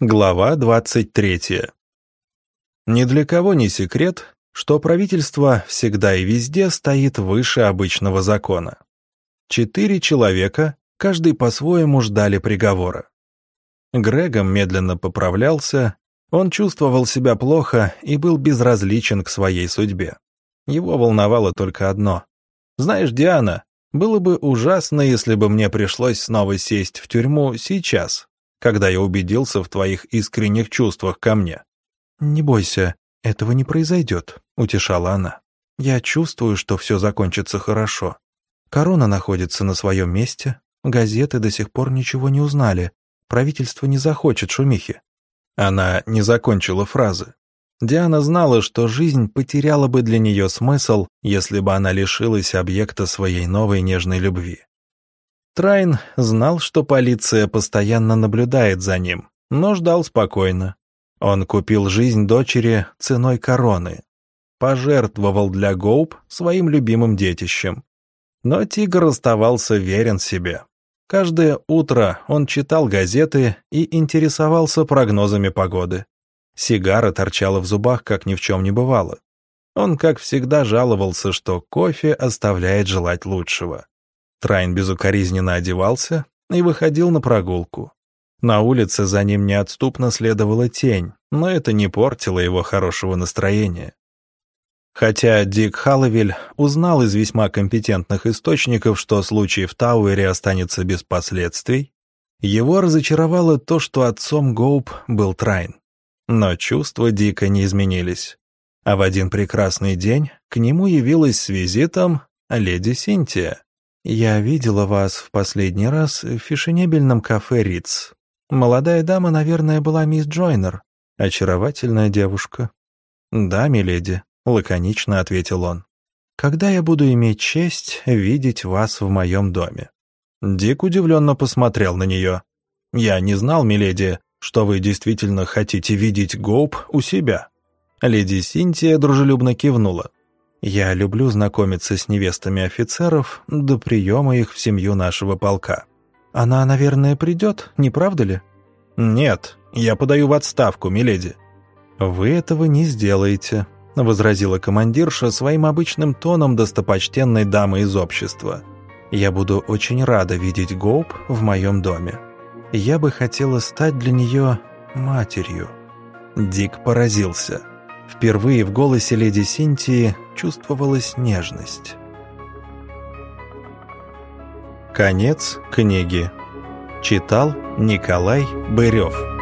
Глава 23. Ни для кого не секрет, что правительство всегда и везде стоит выше обычного закона. Четыре человека, каждый по-своему ждали приговора. Грегом медленно поправлялся, он чувствовал себя плохо и был безразличен к своей судьбе. Его волновало только одно. «Знаешь, Диана, было бы ужасно, если бы мне пришлось снова сесть в тюрьму сейчас, когда я убедился в твоих искренних чувствах ко мне». «Не бойся, этого не произойдет», — утешала она. «Я чувствую, что все закончится хорошо. Корона находится на своем месте, газеты до сих пор ничего не узнали, правительство не захочет шумихи». Она не закончила фразы. Диана знала, что жизнь потеряла бы для нее смысл, если бы она лишилась объекта своей новой нежной любви. Трайн знал, что полиция постоянно наблюдает за ним, но ждал спокойно. Он купил жизнь дочери ценой короны. Пожертвовал для Гоуп своим любимым детищем. Но тигр оставался верен себе. Каждое утро он читал газеты и интересовался прогнозами погоды. Сигара торчала в зубах, как ни в чем не бывало. Он, как всегда, жаловался, что кофе оставляет желать лучшего. Трайн безукоризненно одевался и выходил на прогулку. На улице за ним неотступно следовала тень, но это не портило его хорошего настроения. Хотя Дик Халловиль узнал из весьма компетентных источников, что случай в Тауэре останется без последствий, его разочаровало то, что отцом Гоуп был Трайн. Но чувства Дика не изменились. А в один прекрасный день к нему явилась с визитом леди Синтия. «Я видела вас в последний раз в фешенебельном кафе Риц. Молодая дама, наверное, была мисс Джойнер. Очаровательная девушка». «Да, миледи», — лаконично ответил он. «Когда я буду иметь честь видеть вас в моем доме?» Дик удивленно посмотрел на нее. «Я не знал, миледи, что вы действительно хотите видеть Гоуп у себя». Леди Синтия дружелюбно кивнула. Я люблю знакомиться с невестами офицеров до приема их в семью нашего полка. Она, наверное, придет, не правда ли? Нет, я подаю в отставку, миледи. Вы этого не сделаете, возразила командирша своим обычным тоном достопочтенной дамы из общества. Я буду очень рада видеть Гоуп в моем доме. Я бы хотела стать для нее матерью. Дик поразился. Впервые в голосе леди Синтии чувствовалась нежность. Конец книги. Читал Николай Бырев.